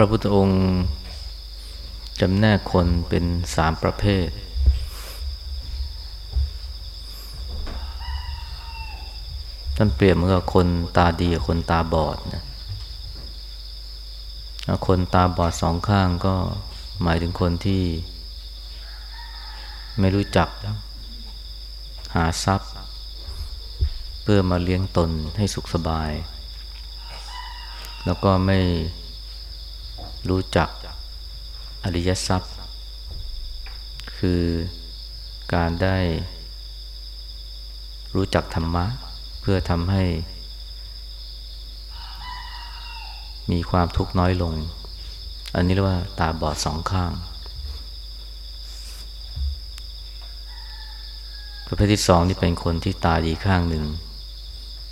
ระพุทธองค์จำแนกคนเป็นสามประเภท ท่านเปรียบเหมือนกับคนตาดีกับคนตาบอดนะคนตาบอดสองข้างก็หมายถึงคนที่ ไม่รู้จัก หาทรัพย์ เพื่อมาเลี้ยงตนให้สุขสบาย แล้วก็ไม่ รู้จักอริยทรัพย์ คือการได้รู้จักธรรมะ เพื่อทำให้ มีความทุกข์น้อยลง อันนี้เรียกว่าตาบอดสองข้าง ประเภทที่สองนี่เป็นคนที่ตาดีข้างหนึ่ง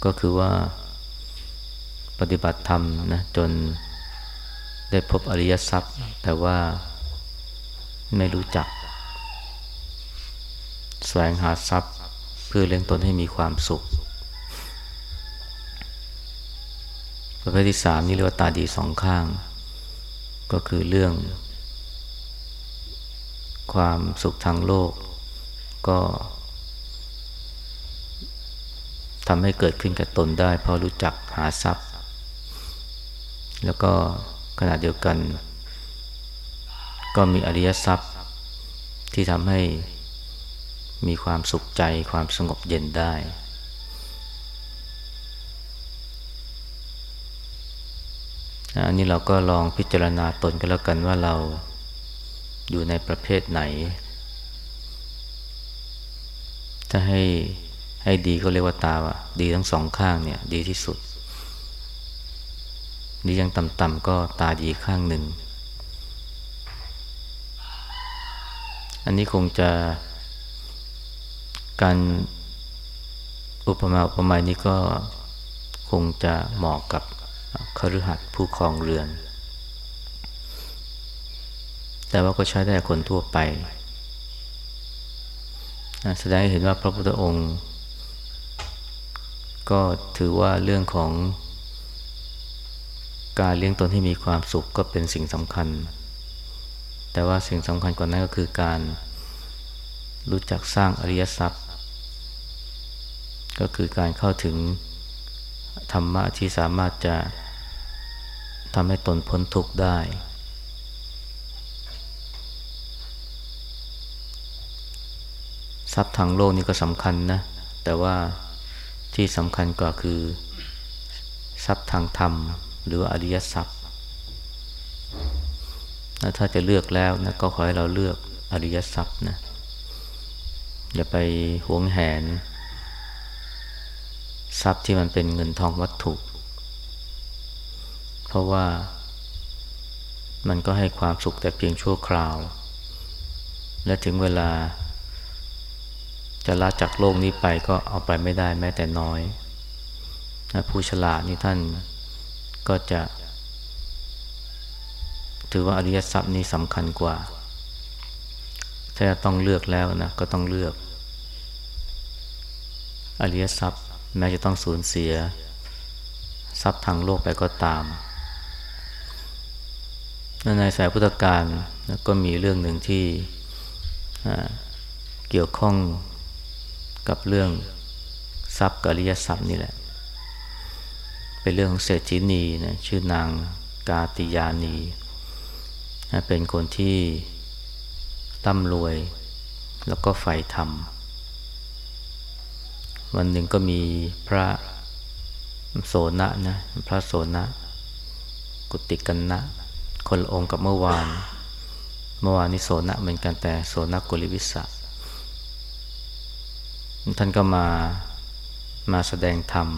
ก็คือว่าปฏิบัติธรรมนะจน ได้พบอริยทรัพย์ แต่ว่าไม่รู้จัก แสวงหาทรัพย์เพื่อเลี้ยงตนให้มีความสุข ประเภทที่สามนี่เรียกว่าตาดีสองข้าง ก็คือเรื่อง ความสุขทางโลก ก็ทำให้เกิดขึ้นกับตนได้เพราะรู้จักหาทรัพย์ แล้วก็ ขณะเดียวกัน ก็มีอริยทรัพย์ที่ทำให้มีความสุขใจความสงบเย็นได้ อันนี้เราก็ลองพิจารณาตนกันแล้วกันว่าเราอยู่ในประเภทไหน ถ้าให้ให้ดีก็เรียกว่าตาว่าดีทั้งสองข้างเนี่ยดีที่สุด นี่ยังต่ำๆก็ตาดีข้างหนึ่ง อันนี้คงจะ การอุปมาอุปไมยนี้ก็คงจะเหมาะกับคฤหัสถ์ผู้ครองเรือน แต่ว่าก็ใช้ได้คนทั่วไป แสดงให้เห็นว่าพระพุทธองค์ ก็ถือว่าเรื่องของ การเลี้ยงตนให้มีความสุขก็เป็นสิ่งสำคัญ แต่ว่าสิ่งสำคัญกว่านั้นก็คือการ รู้จักสร้างอริยทรัพย์ ก็คือการเข้าถึงธรรมะที่สามารถจะทำให้ตนพ้นทุกข์ได้ ทรัพย์ทางโลกนี่ก็สำคัญนะ แต่ว่าที่สำคัญกว่าคือ ทรัพย์ทางธรรม หรืออริยทรัพย์ถ้าจะเลือกแล้วนะก็ขอให้เราเลือกอริยทรัพย์นะอย่าไปหวงแหน ทรัพย์ที่มันเป็นเงินทองวัตถุ เพราะว่ามันก็ให้ความสุขแต่เพียงชั่วคราว และถึงเวลา จะละจากโลกนี้ไปก็เอาไปไม่ได้แม้แต่น้อย ผู้ฉลาดนี่ท่าน ก็จะ ถือว่าอริยทรัพย์นี้สำคัญกว่า ถ้าต้องเลือกแล้วนะ ก็ต้องเลือก อริยทรัพย์ แม้จะต้องสูญเสีย ทรัพย์ทางโลกไปก็ตาม ในสายพุทธการก็มีเรื่องหนึ่งที่เกี่ยวข้องกับเรื่องทรัพย์กับอริยทรัพย์นี่แหละ เป็นเรื่องของเศรษฐินีนะชื่อนางกาติยานีนะเป็นคนที่ร่ำรวย แล้วก็ใฝ่ธรรม วันหนึ่งก็มีพระโสนะนะพระโสนะ กุติกันนะ คนองค์กับเมื่อวาน เมื่อวานนี้โสนะเหมือนกันแต่โสนะกุลิวิสะท่านก็มามาแสดงธรรม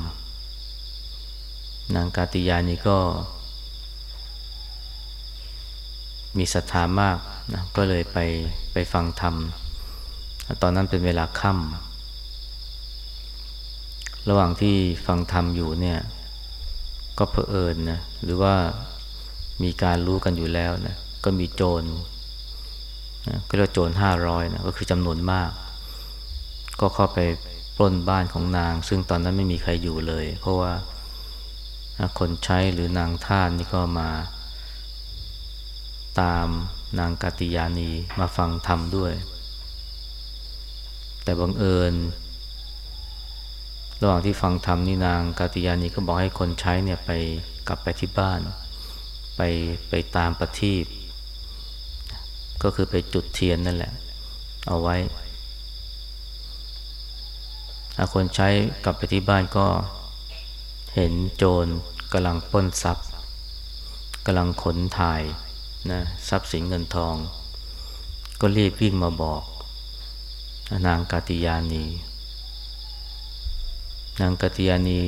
นางกาติยานี่ก็ มีศรัทธามากนะก็เลยไปไปฟังธรรม ตอนนั้นเป็นเวลาค่ำระหว่างที่ฟังธรรมอยู่เนี่ย ก็เพอเอิญนะหรือว่ามีการรู้กันอยู่แล้วนะก็มีโจรนะก็เรียกโจรห้าร้อยนะก็คือจำนวนมาก ก็เข้าไปปล้นบ้านของนาง ซึ่งตอนนั้นไม่มีใครอยู่เลย เพราะว่า คนใช้หรือนางท่านนี่ก็มา ตามนางกาติยานีมาฟังธรรมด้วย แต่บังเอิญ ระหว่างที่ฟังธรรมนี่นางกาติยานีก็บอกให้คนใช้เนี่ยไปกลับไปที่บ้าน ไปไปตามประทีปก็คือไปจุดเทียนนั่นแหละ เอาไว้ ถ้าคนใช้กลับไปที่บ้านก็ เห็นโจรกำลังป้นทรัพย์กำลังขนถ่ายนะทรัพย์สินเงินทอง ก็รีบวิ่งมาบอก นางกาติยานี นางกาติยานี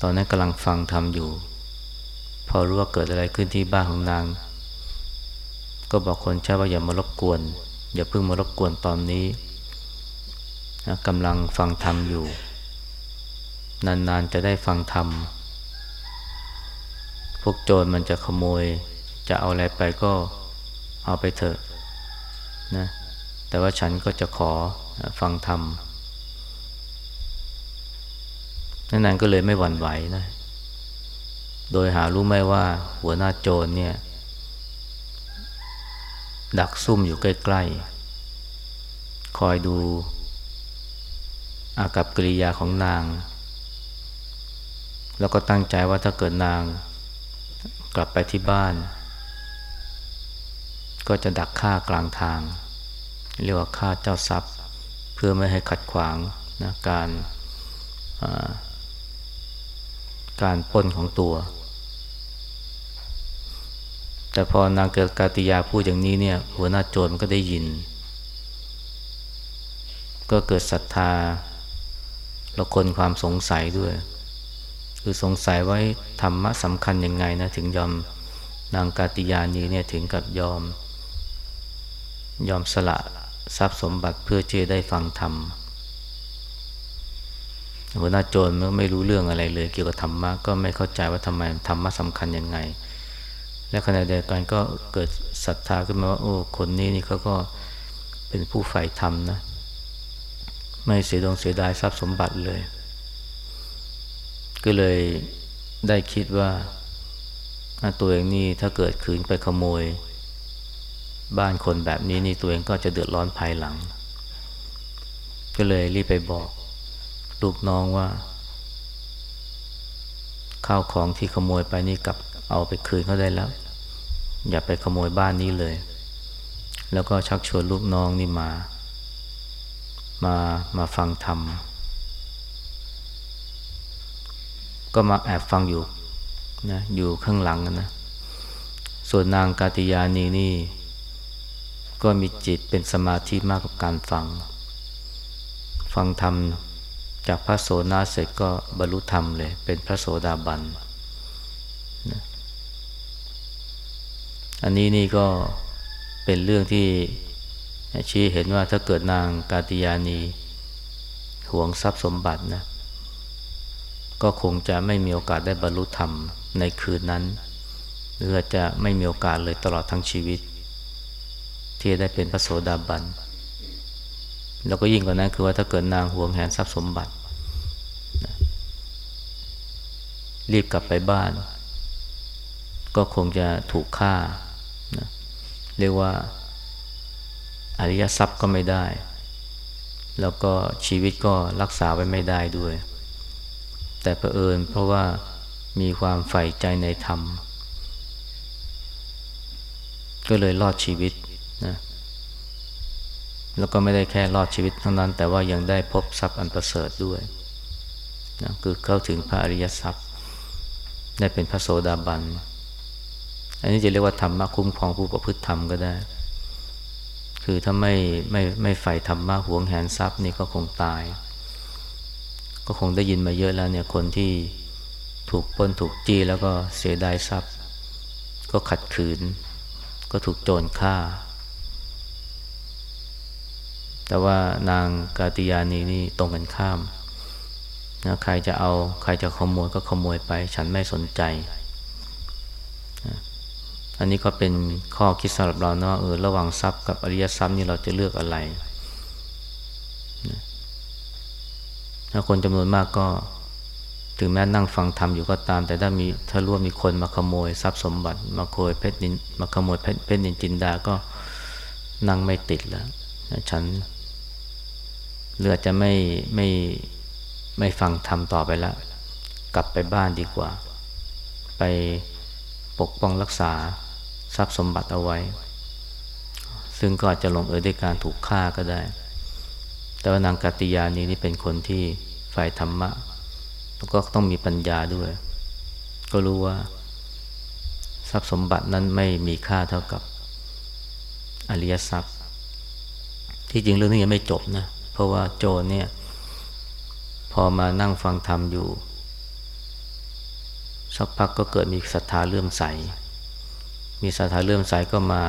ตอนนั้นกำลังฟังธรรมอยู่ พอรู้ว่าเกิดอะไรขึ้นที่บ้านของนาง ก็บอกคนใช้ว่าอย่ามารบกวน อย่าเพิ่งมารบกวนตอนนี้นะกำลังฟังธรรมอยู่ นานๆจะได้ฟังธรรม พวกโจรมันจะขโมย จะเอาอะไรไปก็เอาไปเถอะนะแต่ว่าฉันก็จะขอฟังธรรมนานๆก็เลยไม่หวั่นไหวนะ โดยหารู้ไหมว่าหัวหน้าโจรเนี่ย ดักซุ่มอยู่ใกล้ๆ คอยดูอากับกิริยาของนาง แล้วก็ตั้งใจว่าถ้าเกิดนางกลับไปที่บ้าน ก็จะดักฆ่ากลางทาง เรียกว่าฆ่าเจ้าทรัพย์ เพื่อไม่ให้ขัดขวางนะการการปนของตัว แต่พอนางเกิดกาติยาพูดอย่างนี้เนี่ยหัวหน้าโจรมันก็ได้ยิน ก็เกิดศรัทธาแล้วคนความสงสัยด้วย คือสงสัยว่าธรรมะสำคัญยังไงนะถึงยอมนางกาติยานีเนี่ยถึงกับยอม ยอมสละทรัพย์สมบัติเพื่อเจได้ฟังธรรมหัวหน้าโจรมันไม่รู้เรื่องอะไรเลย เกี่ยวกับธรรมะก็ไม่เข้าใจว่าทำไมธรรมะสำคัญยังไง และขณะเดียวกันก็เกิดศรัทธาขึ้นมาว่าโอ้คนนี้นี่เขาก็เป็นผู้ใฝ่ธรรมนะ ไม่เสียดงเสียดายทรัพย์สมบัติเลย ก็เลยได้คิดว่าตัวเองนี่ถ้าเกิดขืนไปขโมย บ้านคนแบบนี้นี่ตัวเองก็จะเดือดร้อนภายหลัง ก็เลยรีบไปบอกลูกน้องว่า ข้าวของที่ขโมยไปนี่กลับเอาไปคืนเขาได้แล้ว อย่าไปขโมยบ้านนี้เลย แล้วก็ชักชวนลูกน้องนี่มา มามาฟังธรรม ก็มาแอบฟังอยู่นะอยู่ข้างหลังนะส่วนนางกาติยานีนี่ ก็มีจิตเป็นสมาธิมากกับการฟัง ฟังธรรมจากพระโสนาเสร็จก็บรรลุธรรมเลย เป็นพระโสดาบันนะอันนี้นี่ก็เป็นเรื่องที่ชี้เห็นว่าถ้าเกิดนางกาติยานี หวงทรัพย์สมบัตินะ ก็คงจะไม่มีโอกาสได้บรรลุธรรมในคืนนั้น หรือจะไม่มีโอกาสเลยตลอดทั้งชีวิต ที่ได้เป็นพระโสดาบัน แล้วก็ยิ่งกว่านั้นคือว่าถ้าเกิดนางห่วงแหนทรัพย์สมบัติ รีบกลับไปบ้าน ก็คงจะถูกฆ่านะเรียกว่าอริยทรัพย์ก็ไม่ได้ แล้วก็ชีวิตก็รักษาไว้ไม่ได้ด้วย แต่เผอิญเพราะว่ามีความใฝ่ใจในธรรม ก็เลยรอดชีวิตนะแล้วก็ไม่ได้แค่รอดชีวิตเท่านั้น แต่ว่ายังได้พบทรัพย์อันประเสริฐด้วยนะคือเข้าถึงพระอริยทรัพย์ ได้เป็นพระโสดาบัน อันนี้จะเรียกว่าธรรมะคุ้มครองผู้ประพฤติธรรมก็ได้ คือถ้าไม่ไม่ไม่ใฝ่ธรรมะหวงแหนทรัพย์นี่ก็คงตาย ก็คงได้ยินมาเยอะแล้วเนี่ยคนที่ถูกป้นถูกจี้แล้วก็เสียดายทรัพย์ ก็ขัดขืน ก็ถูกโจรฆ่า แต่ว่านางกาติยานีนี่ตรงกันข้ามนะใครจะเอาใครจะขโมยก็ขโมยไป ฉันไม่สนใจ อันนี้ก็เป็นข้อคิดสำหรับเราเนาะเออระหว่างทรัพย์กับอริยทรัพย์นี่เราจะเลือกอะไรถ้า คนจำนวนมากก็ ถึงแม้นั่งฟังธรรมอยู่ก็ตาม แต่ถ้ามีถ้าร่วมมีคนมาขโมยทรัพย์สมบัติ มาโคยเพชรนินมาขโมยเพชรเพชรนินจินดาก็นั่งไม่ติดแล้วฉันเลือจะไม่ไม่ไม่ฟังธรรมต่อไปแล้วกลับไปบ้านดีกว่า ไปปกป้องรักษาทรัพย์สมบัติเอาไว้ ซึ่งก็อาจจะลงเอยด้วยการถูกฆ่าก็ได้ แต่ว่านางกาติยานี้นี่เป็นคนที่ฝ่ายธรรมะ แล้วก็ต้องมีปัญญาด้วย ก็รู้ว่า ทรัพย์สมบัตินั้นไม่มีค่าเท่ากับอริยทรัพย์ ที่จริงเรื่องนี้ยังไม่จบนะ เพราะว่าโจรเนี่ย พอมานั่งฟังธรรมอยู่ สักพักก็เกิดมีศรัทธาเลื่อมใส มีศรัทธาเลื่อมใสก็มา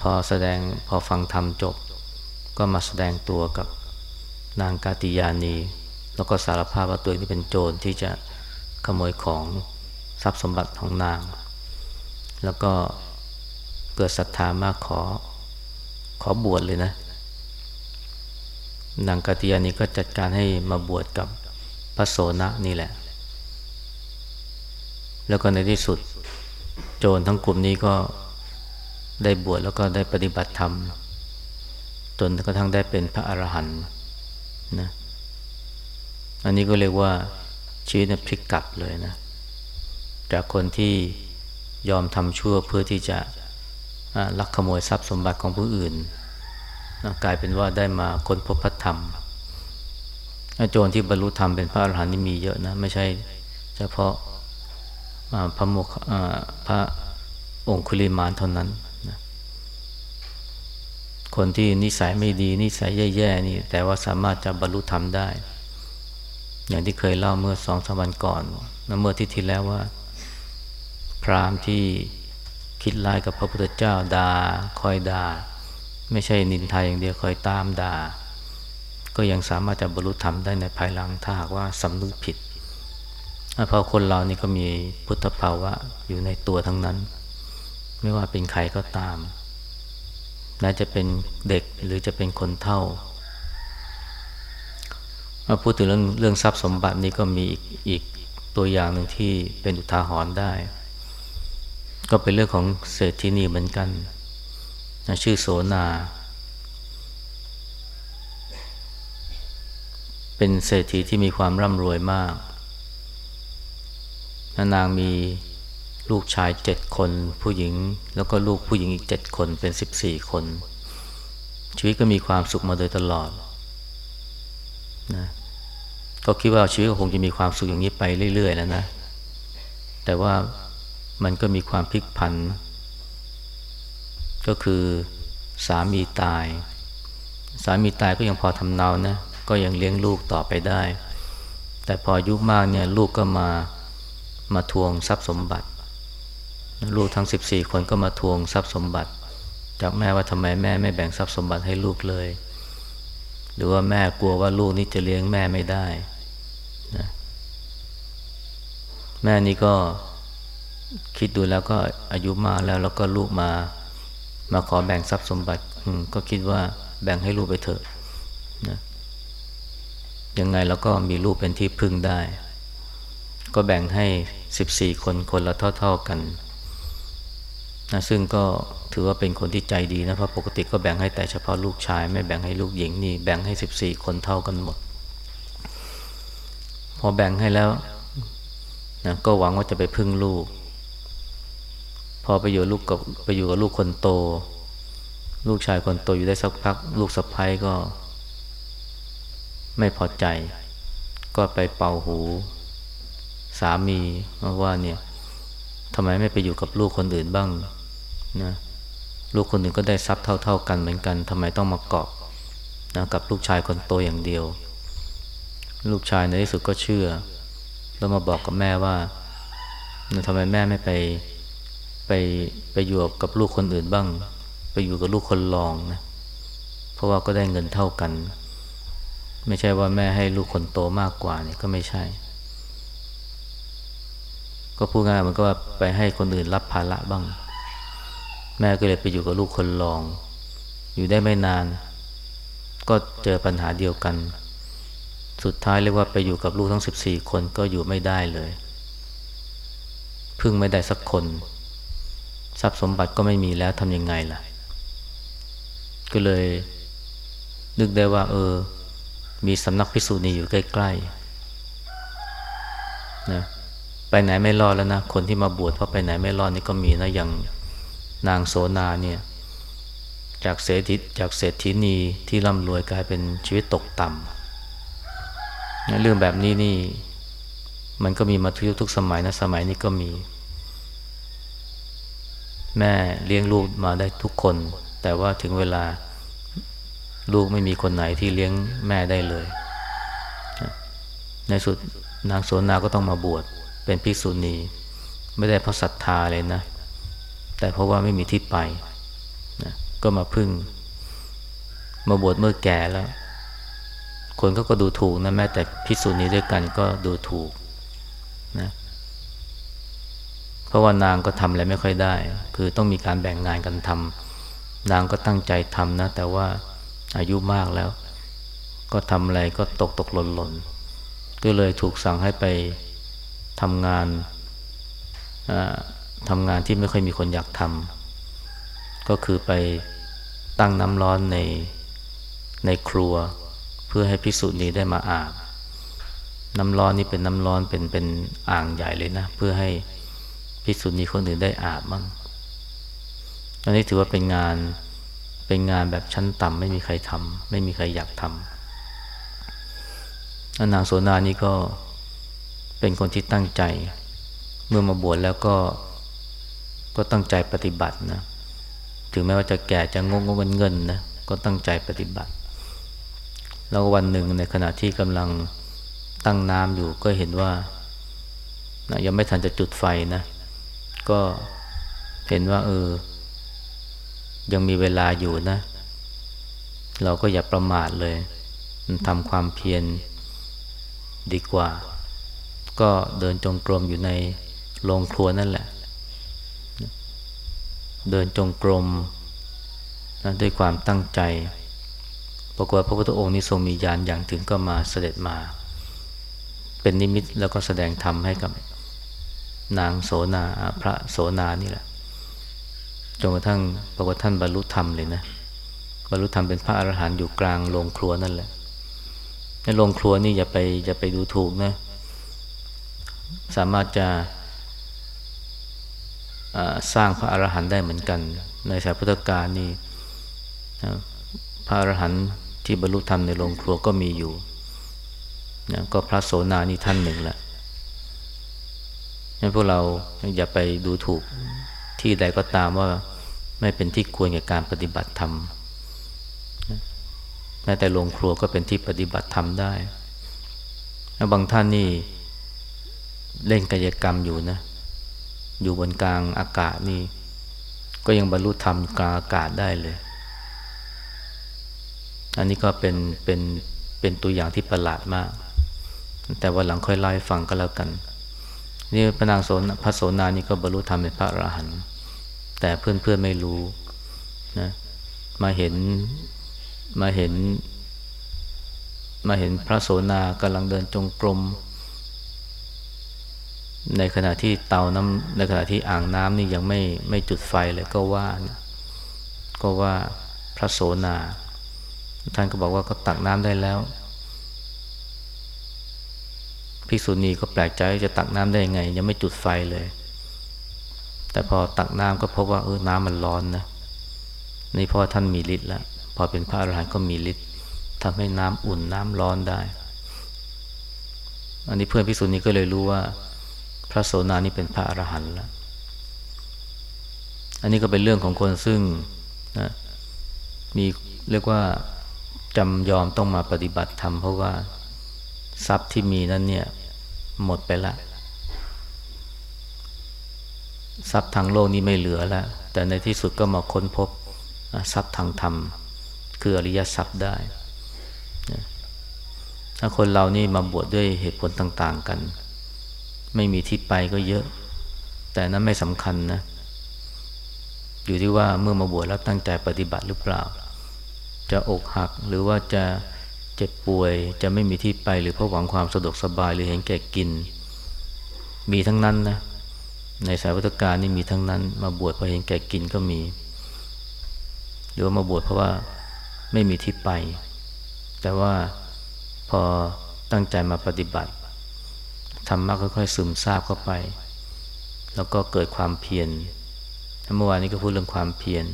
พอแสดงพอฟังธรรมจบ ก็มาแสดงตัวกับนางกาติยานี แล้วก็สารภาพว่าตัวเองนี่เป็นโจรที่จะขโมยของทรัพย์สมบัติของนาง แล้วก็เกิดศรัทธามากขอขอบวชเลยนะ นางกาติยานีก็จัดการให้มาบวชกับพระโสนะนี่แหละ แล้วก็ในที่สุด โจรทั้งกลุ่มนี้ก็ได้บวชแล้วก็ได้ปฏิบัติธรรม จนกระทั่งได้เป็นพระอรหันต์นะอันนี้ก็เรียกว่าชีวิตพลิกกลับเลยนะ จากคนที่ยอมทำชั่วเพื่อที่จะลักขโมยทรัพย์สมบัติของผู้อื่นนะกลายเป็นว่าได้มาค้นพบพระธรรมโจรที่บรรลุธรรมเป็นพระอรหันต์นี่มีเยอะนะ ไม่ใช่เฉพาะพระโมกพระองคุลิมานเท่านั้น คนที่นิสัยไม่ดี นิสัยแย่ๆนี่ แต่ว่าสามารถจะบรรลุธรรมได้ อย่างที่เคยเล่าเมื่อสองสามวันก่อนนะเมื่อที่ที่แล้วว่า พราหมณ์ที่คิดร้ายกับพระพุทธเจ้าดา่าคอยดา่าไม่ใช่นินทาอย่างเดียวคอยตามดา่าก็ยังสามารถจะบรรลุธรรมได้ในภายหลังถ้าหากว่าสำนึกผิดเพราะคนเรานี่ก็มีพุทธภาวะอยู่ในตัวทั้งนั้น ไม่ว่าเป็นใครก็ตาม น่าจะเป็นเด็กหรือจะเป็นคนเท่ามาพูดถึงเรื่องเรื่องทรัพย์สมบัตินี้ก็มีอีกอีกตัวอย่างหนึ่งที่เป็นอุทาหรณ์ได้ ก็เป็นเรื่องของเศรษฐีนีเหมือนกันนะชื่อโสนา เป็นเศรษฐีที่มีความร่ำรวยมากนางมี ลูกชายเจ็ดคน ผู้หญิงแล้วก็ลูกผู้หญิงอีกเจ็ดคนเป็นสิบสี่คน ชีวิตก็มีความสุขมาโดยตลอดนะก็คิดว่าชีวิตคงจะมีความสุขอย่างนี้ไปเรื่อยๆแล้วนะ แต่ว่ามันก็มีความพลิกผัน ก็คือสามีตาย สามีตายก็ยังพอทำเนานะ ก็ยังเลี้ยงลูกต่อไปได้ แต่พออายุมากเนี่ยลูกก็มามาทวงทรัพย์สมบัติ ลูกทั้ง 14 คนก็มาทวงทรัพย์สมบัติ จากแม่ว่าทำไมแม่ไม่แบ่งทรัพย์สมบัติให้ลูกเลย หรือว่าแม่กลัวว่าลูกนี่จะเลี้ยงแม่ไม่ได้นะแม่นี่ก็คิดดูแล้วก็อายุมากแล้วแล้วก็ลูกมามาขอแบ่งทรัพย์สมบัติก็คิดว่าแบ่งให้ลูกไปเถอะนะยังไงเราก็มีลูกเป็นที่พึ่งได้ ก็แบ่งให้สิบสี่คนคนละเท่า ๆกัน นะซึ่งก็ถือว่าเป็นคนที่ใจดีนะเพราะปกติก็แบ่งให้แต่เฉพาะลูกชาย ไม่แบ่งให้ลูกหญิงนี่แบ่งให้สิบสี่คนเท่ากันหมด พอแบ่งให้แล้วนะก็หวังว่าจะไปพึ่งลูก พอไปอยู่ลูกกับไปอยู่กับลูกคนโต ลูกชายคนโตอยู่ได้สักพัก ลูกสะพ้ายก็ ไม่พอใจ ก็ไปเป่าหู สามีว่าเนี่ยทำไมไม่ไปอยู่กับลูกคนอื่นบ้าง นะลูกคนอื่นก็ได้ทรัพย์เท่า ๆ กันเหมือนกันทำไมต้องมาเกาะนะกับลูกชายคนโตอย่างเดียว ลูกชายในที่สุดก็เชื่อ แล้วมาบอกกับแม่ว่าทำไมแม่ไม่ไปไปไปอยู่กับลูกคนอื่นบ้าง ไปอยู่กับลูกคนรองนะเพราะว่าก็ได้เงินเท่ากัน ไม่ใช่ว่าแม่ให้ลูกคนโตมากกว่าเนี่ยก็ไม่ใช่ ก็พูดง่ายมันก็ว่าไปให้คนอื่นรับภาระบ้าง แม่ก็เลยไปอยู่กับลูกคนรอง อยู่ได้ไม่นาน ก็เจอปัญหาเดียวกัน สุดท้ายเรียกว่าไปอยู่กับลูกทั้งสิบสี่คนก็อยู่ไม่ได้เลย พึ่งไม่ได้สักคน ทรัพย์สมบัติก็ไม่มีแล้วทำยังไงล่ะ ก็เลย นึกได้ว่า เออ มีสำนักพิสูจนีอยู่ใกล้ๆนะไปไหนไม่รอดแล้วนะ คนที่มาบวชเพราะไปไหนไม่รอดนี่ก็มีนะอย่าง นางโสนาเนี่ย จากเศรษฐีจากเศรษฐีนีที่ร่ำรวยกลายเป็นชีวิตตกต่ำเรื่องแบบนี้นี่ มันก็มีมาทุกยุคทุกสมัยนะสมัยนี้ก็มี แม่เลี้ยงลูกมาได้ทุกคน แต่ว่าถึงเวลาลูกไม่มีคนไหนที่เลี้ยงแม่ได้เลย ในสุดนางโสนาก็ต้องมาบวชเป็นภิกษุณี ไม่ได้เพราะศรัทธาเลยนะ แต่เพราะว่าไม่มีที่ไปนะก็มาพึ่ง มาบวชเมื่อแก่แล้ว คนก็ก็ดูถูกนะแม้แต่ภิกษุณีด้วยกันก็ดูถูกนะเพราะว่านางก็ทำอะไรไม่ค่อยได้ คือต้องมีการแบ่งงานกันทำนางก็ตั้งใจทำนะ แต่ว่าอายุมากแล้ว ก็ทำอะไรก็ตกตกหล่นหล่นก็เลยถูกสั่งให้ไปทำงาน ทำงานที่ไม่ค่อยมีคนอยากทำก็คือไปตั้งน้ำร้อนในในครัว เพื่อให้พิสุนีได้มาอาบ น้ำร้อนนี่เป็นน้ำร้อนเป็นเป็นอ่างใหญ่เลยนะ เพื่อให้พิสุนีคนอื่นได้อาบมั่งอันนี้ถือว่าเป็นงานเป็นงานแบบชั้นต่ำไม่มีใครทำไม่มีใครอยากทำนางโสนานี่ก็เป็นคนที่ตั้งใจ เมื่อมาบวชแล้วก็ ก็ตั้งใจปฏิบัตินะ ถึงแม้ว่าจะแก่จะงงงเงินเงินนะ ก็ตั้งใจปฏิบัติ แล้ววันหนึ่งในขณะที่กำลังตั้งน้ำอยู่ก็เห็นว่านะยังไม่ทันจะจุดไฟนะ ก็เห็นว่าเออ ยังมีเวลาอยู่นะ เราก็อย่าประมาทเลยทำความเพียรดีกว่า ก็เดินจงกรมอยู่ในโรงครัวนั่นแหละ เดินจงกรมนะด้วยความตั้งใจปรากฏพระพุทธองค์นี้ทรงมีญาณอย่างถึงก็มาเสด็จมา เป็นนิมิตแล้วก็แสดงธรรมให้กับนางโสนาพระโสนานี่แหละจนกระทั่งปรากฏท่านบรรลุธรรมเลยนะบรรลุธรรมเป็นพระอรหันต์อยู่กลางโรงครัวนั่นแหละในโรงครัวนี่อย่าไปอย่าไปดูถูกนะ สามารถจะ สร้างพระอรหันต์ได้เหมือนกัน ในสายพุทธกาลนี่พระอรหันต์ที่บรรลุธรรมในโรงครัวก็มีอยู่นะก็พระโสนานี่ท่านหนึ่งแหละงั้นพวกเราอย่าไปดูถูกที่ใดก็ตามว่าไม่เป็นที่ควรแก่การปฏิบัติธรรมแม้แต่โรงครัวก็เป็นที่ปฏิบัติธรรมได้ แล้วบางท่านนี่เล่นกายกรรมอยู่นะ อยู่บนกลางอากาศนี่ ก็ยังบรรลุธรรมกลางอากาศได้เลย อันนี้ก็เป็นเป็นเป็นตัวอย่างที่ประหลาดมาก แต่วันหลังค่อยเล่ฟังก็แล้วกัน นี่พระนางโสนพระโสนานี่ก็บรรลุธรรมเป็นพระอรหันต์แต่เพื่อนๆไม่รู้นะมาเห็นมาเห็น มาเห็นพระโสนากำลังเดินจงกรม ในขณะที่เตาน้ำในขณะที่อ่างน้ำนี่ยังไม่ไม่จุดไฟเลยก็ว่าก็ว่าพระโสนา ท่านก็บอกว่าก็ตักน้ำได้แล้วภิกษุณีก็แปลกใจจะตักน้ำได้ยังไง ยังไม่จุดไฟเลย แต่พอตักน้ำก็พบว่าเออน้ำมันร้อนนะนี่เพราะท่านมีฤทธิ์แล้วพอเป็นพระอรหันต์ก็มีฤทธิ์ทำให้น้ำอุ่นน้ำร้อนได้ อันนี้เพื่อนพิสุนีก็เลยรู้ว่า พระโสนานี่เป็นพระอรหันต์แล้ว อันนี้ก็เป็นเรื่องของคนซึ่งนะมีเรียกว่าจำยอมต้องมาปฏิบัติธรรมเพราะว่าทรัพย์ที่มีนั้นเนี่ยหมดไปแล้วทรัพย์ทางโลกนี้ไม่เหลือแล้ว แต่ในที่สุดก็มาค้นพบทรัพย์ทางธรรม คืออริยทรัพย์ได้ ถ้าคนเรานี่มาบวชดด้วยเหตุผลต่าง ๆ กัน ไม่มีที่ไปก็เยอะ แต่นั้นไม่สำคัญนะ อยู่ที่ว่าเมื่อมาบวชแล้วตั้งใจปฏิบัติหรือเปล่า จะอกหักหรือว่าจะเจ็บป่วยจะไม่มีที่ไปหรือเพราะหวังความสะดวกสบายหรือเห็นแก่กิน มีทั้งนั้นนะ ในสายวัตการนี่มีทั้งนั้น มาบวชเพราะเห็นแก่กินก็มี หรือว่ามาบวชเพราะว่าไม่มีที่ไป แต่ว่าพอตั้งใจมาปฏิบัติ ธรรมะค่อยๆซึมซาบเข้าไป แล้วก็เกิดความเพียรเมื่อวานนี้ก็พูดเรื่องความเพียร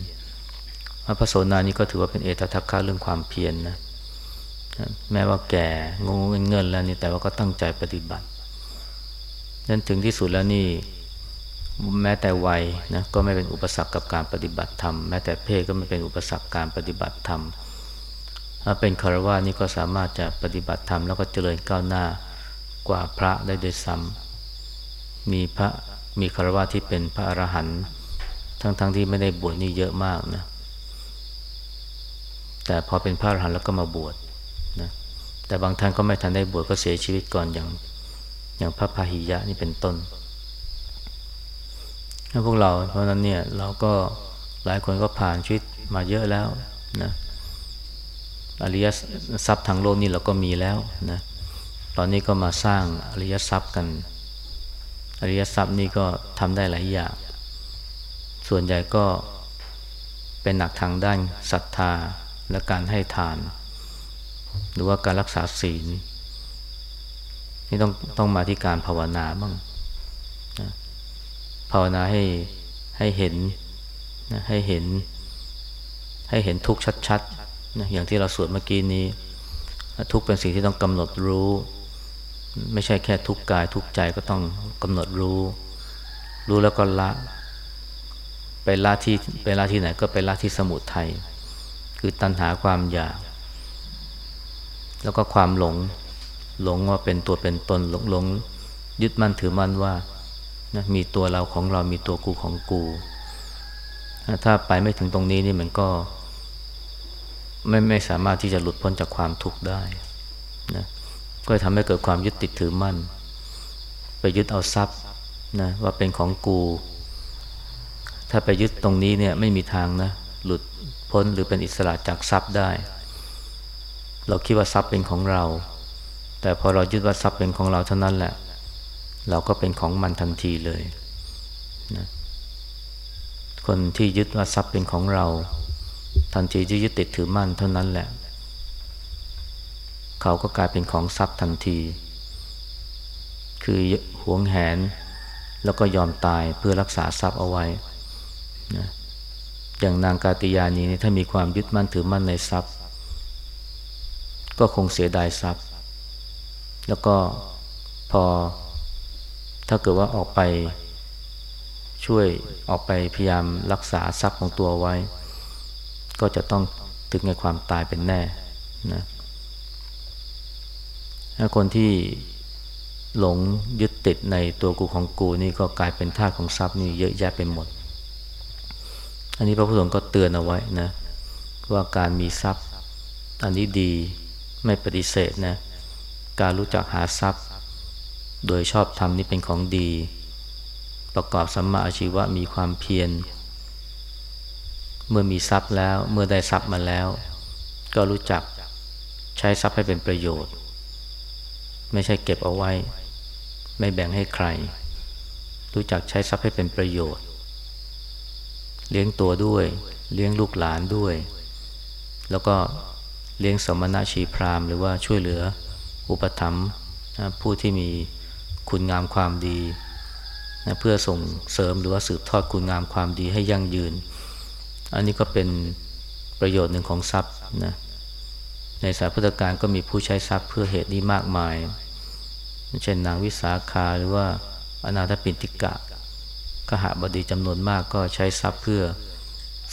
พระโสนานี่ก็ถือว่าเป็นเอตทัคคะเรื่องความเพียรนนะแม้ว่าแก่งงเงินแล้วนี่แต่ว่าก็ตั้งใจปฏิบัตินั่นถึงที่สุดแล้วนี่แม้แต่วัยนะก็ไม่เป็นอุปสรรคกับการปฏิบัติธรรมแม้แต่เพศก็ไม่เป็นอุปสรรคการปฏิบัติธรรมถ้าเป็นคารวะนี่ก็สามารถจะปฏิบัติธรรมแล้วก็เจริญก้าวหน้า กว่าพระได้โดยซ้ำมีพระมีคารวะที่เป็นพระอรหันต์ทั้งๆทที่ไม่ได้บวชนี่เยอะมากนะ แต่พอเป็นพระอรหันต์แล้วก็มาบวชนะ แต่บางท่านก็ไม่ทันได้บวชก็เสียชีวิตก่อนอย่างอย่างพระพาหิยะนี่เป็นต้นถ้าพวกเราเพราะนั้นเนี่ยเราก็หลายคนก็ผ่านชีวิตมาเยอะแล้วนะอริยทรัพย์ทางโลกนี่เราก็มีแล้วนะ ตอนนี้ก็มาสร้างอริยทรัพย์กัน อริยทรัพย์นี่ก็ทำได้หลายอย่าง ส่วนใหญ่ก็เป็นหนักทางด้านศรัทธาและการให้ทาน หรือว่าการรักษาศีล นี่ต้องต้องมาที่การภาวนาบ้างนะภาวนาให้ให้เห็นนะให้เห็น ให้เห็นทุกข์ชัดๆนะอย่างที่เราสวดเมื่อกี้นี้ ทุกข์เป็นสิ่งที่ต้องกำหนดรู้ ไม่ใช่แค่ทุกกายทุกใจก็ต้องกำหนดรู้ รู้แล้วก็ละไปละที่ไปละที่ไหนก็ไปละที่สมุทัยคือตัณหาความอยาก แล้วก็ความหลงหลงว่าเป็นตัวเป็นตนหลงหลงยึดมั่นถือมั่นว่านะมีตัวเราของเรามีตัวกูของกู ถ้าไปไม่ถึงตรงนี้นี่มันก็ ไม่ไม่สามารถที่จะหลุดพ้นจากความทุกข์ได้นะ ก็ทำให้เกิดความยึดติดถือมั่น ไปยึดเอาทรัพย์นะว่าเป็นของกู ถ้าไปยึดตรงนี้เนี่ยไม่มีทางนะหลุดพ้นหรือเป็นอิสระจากทรัพย์ได้ เราคิดว่าทรัพย์เป็นของเรา แต่พอเรายึดว่าทรัพย์เป็นของเราเท่านั้นแหละ เราก็เป็นของมันทันทีเลยนะคนที่ยึดว่าทรัพย์เป็นของเรา ทันทีที่ยึดติดถือมั่นเท่านั้นแหละ เขาก็กลายเป็นของทรัพย์ทันที คือหวงแหนแล้วก็ยอมตายเพื่อรักษาทรัพย์เอาไว้นะอย่างนางกาติยานีนี่ถ้ามีความยึดมั่นถือมั่นในทรัพย์ ก็คงเสียดายทรัพย์ แล้วก็พอถ้าเกิดว่าออกไปช่วยออกไปพยายามรักษาทรัพย์ของตัวไว้ ก็จะต้องถึงในความตายเป็นแน่นะ คนที่หลงยึดติดในตัวกูของกูนี่ก็กลายเป็นทาสของทรัพย์นี่เยอะแยะไปหมด อันนี้พระพุทธองค์ก็เตือนเอาไว้นะ ว่าการมีทรัพย์ อันนี้ดีไม่ปฏิเสธนะ การรู้จักหาทรัพย์ โดยชอบทำนี่เป็นของดี ประกอบสัมมาอาชีวะมีความเพียร เมื่อมีทรัพย์แล้วเมื่อได้ทรัพย์มาแล้ว ก็รู้จักใช้ทรัพย์ให้เป็นประโยชน์ ไม่ใช่เก็บเอาไว้ ไม่แบ่งให้ใคร รู้จักใช้ทรัพย์ให้เป็นประโยชน์ เลี้ยงตัวด้วย เลี้ยงลูกหลานด้วย แล้วก็เลี้ยงสมณะชีพรามหรือว่าช่วยเหลืออุปถัมภ์ผู้ที่มีคุณงามความดีนะเพื่อส่งเสริมหรือว่าสืบทอดคุณงามความดีให้ยั่งยืน อันนี้ก็เป็นประโยชน์หนึ่งของทรัพย์นะ ในสายพุทธการก็มีผู้ใช้ทรัพย์เพื่อเหตุนี้มากมาย เช่นนางวิสาขาหรือว่าอนาถปินติกะขหบดีจำนวนมากก็ใช้ทรัพย์เพื่อ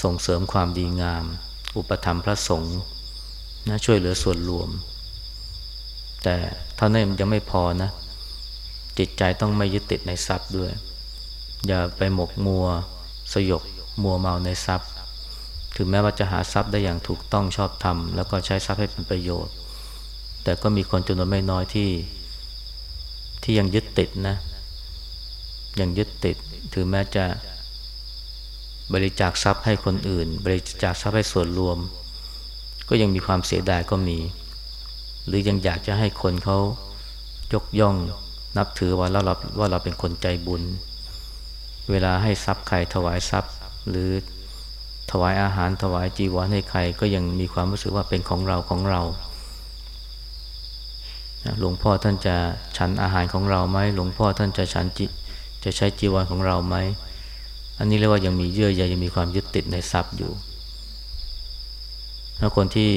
ส่งเสริมความดีงาม อุปธรรมพระสงฆ์นะช่วยเหลือส่วนรวม แต่เท่านั้นยังไม่พอนะ จิตใจต้องไม่ยึดติดในทรัพย์ด้วย อย่าไปหมกมัว สยบมัวเมาในทรัพย์ ถึงแม้ว่าจะหาทรัพย์ได้อย่างถูกต้องชอบธรรม แล้วก็ใช้ทรัพย์ให้เป็นประโยชน์ แต่ก็มีคนจำนวนไม่น้อยที่ ที่ยังยึดติดนะ ยังยึดติด ถึงแม้จะบริจาคทรัพย์ให้คนอื่น บริจาคทรัพย์ให้ส่วนรวม ก็ยังมีความเสียดายก็มี หรือยังอยากจะให้คนเขายกย่องนับถือว่าเราว่าเราเป็นคนใจบุญ เวลาให้ทรัพย์ใครถวายทรัพย์ หรือ ถวายอาหารถวายจีวรให้ใครก็ยังมีความรู้สึกว่าเป็นของเราของเราหลวงพ่อท่านจะฉันอาหารของเราไหมหลวงพ่อท่านจะฉันจิจะใช้จีวรของเราไหมอันนี้เรียกว่ายังมีเยื่อใยยังมีความยึดติดในทรัพย์อยู่แล้วคนที่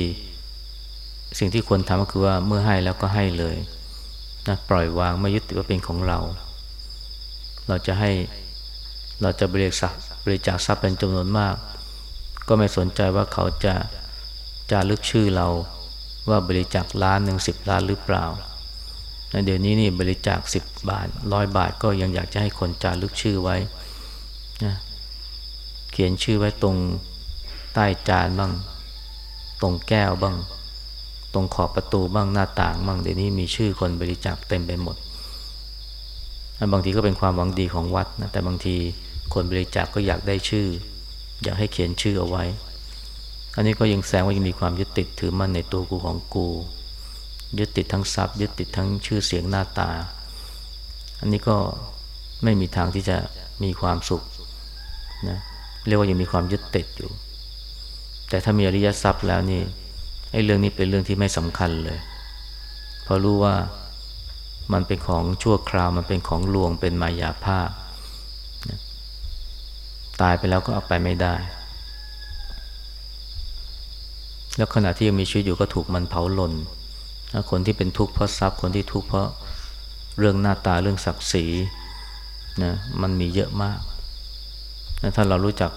สิ่งที่ควรทำก็คือว่าเมื่อให้แล้วก็ให้เลยนะปล่อยวางไม่ยึดติดว่าเป็นของเรา เราจะให้เราจะบริจาคบริจาคทรัพย์เป็นจำนวนมาก ก็ไม่สนใจว่าเขาจะจะลึกชื่อเราว่าบริจาคล้านหนึ่งสิบล้านหรือเปล่า เดี๋ยวนี้นี่บริจาคสิบบาทร้อยบาทก็ยังอยากจะให้คนจารึกชื่อไว้นะเขียนชื่อไว้ตรงใต้จานบ้าง ตรงแก้วบ้าง ตรงขอบประตูบ้างหน้าต่างบ้างเดี๋ยวนี้มีชื่อคนบริจาคเต็มไปหมด บางทีก็เป็นความหวังดีของวัดนะแต่บางทีคนบริจาคกก็อยากได้ชื่อ อยากให้เขียนชื่อเอาไว้ อันนี้ก็ยังแสดงว่ายังมีความยึดติดถือมั่นในตัวกูของกู ยึดติดทั้งทรัพย์ ยึดติดทั้งชื่อเสียงหน้าตา อันนี้ก็ไม่มีทางที่จะมีความสุขนะเรียกว่ายังมีความยึดติดอยู่ แต่ถ้ามีอริยทรัพย์แล้วนี่ไอ้เรื่องนี้เป็นเรื่องที่ไม่สำคัญเลยเพราะรู้ว่ามันเป็นของชั่วคราวมันเป็นของลวงเป็นมายาภาพ ตายไปแล้วก็เอาไปไม่ได้ แล้วขณะที่ยังมีชีวิตอยู่ก็ถูกมันเผาหล่นคนที่เป็นทุกข์เพราะทรัพย์คนที่ทุกข์เพราะเรื่องหน้าตาเรื่องศักดิ์ศรีนะมันมีเยอะมากนะถ้าเรารู้จัก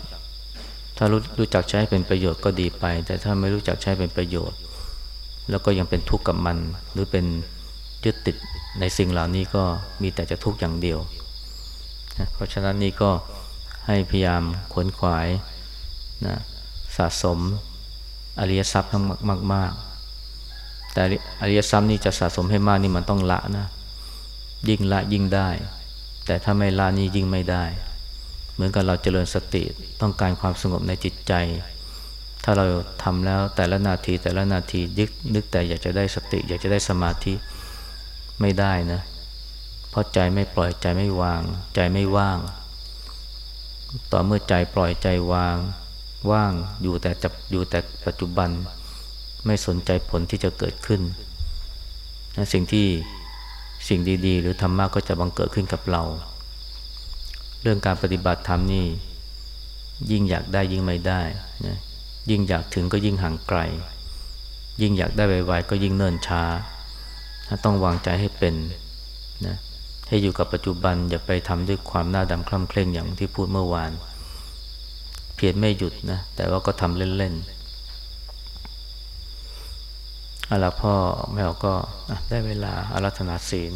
ถ้ารู้รู้จักใช้เป็นประโยชน์ก็ดีไป แต่ถ้าไม่รู้จักใช้เป็นประโยชน์ แล้วก็ยังเป็นทุกข์กับมัน หรือเป็นยึดติดในสิ่งเหล่านี้ก็มีแต่จะทุกข์อย่างเดียวนะเพราะฉะนั้นนี่ก็ ให้พยายามขวนขวายนะสะสมอริยทรัพย์ทั้งมากๆแต่อริยทรัพย์นี่จะสะสมให้มากนี่มันต้องละนะ ยิ่งละยิ่งได้ แต่ถ้าไม่ละนี่ยิ่งไม่ได้ เหมือนกับเราเจริญสติต้องการความสงบในจิตใจ ถ้าเราทำแล้วแต่ละนาทีแต่ละนาทียึกนึกแต่อยากจะได้สติ อยากจะได้สมาธิไม่ได้นะ เพราะใจไม่ปล่อยใจไม่วาง ใจไม่ว่าง ต่อเมื่อใจปล่อยใจวางว่างอยู่แต่จับอยู่แต่ปัจจุบัน ไม่สนใจผลที่จะเกิดขึ้นสิ่งที่สิ่งดีๆ หรือธรรมะก็จะบังเกิดขึ้นกับเรา เรื่องการปฏิบัติธรรมนี่ยิ่งอยากได้ยิ่งไม่ได้นะยิ่งอยากถึงก็ยิ่งห่างไกล ยิ่งอยากได้ไวๆก็ยิ่งเนิ่นช้า ต้องวางใจให้เป็นนะ ให้อยู่กับปัจจุบันอย่าไปทำด้วยความหน้าดำคล่ำเคร่งอย่างที่พูดเมื่อวาน เพียรไม่หยุดนะ แต่ว่าก็ทำเล่นๆเอาละพ่อแม่ก็ได้เวลาอารัธนาศีล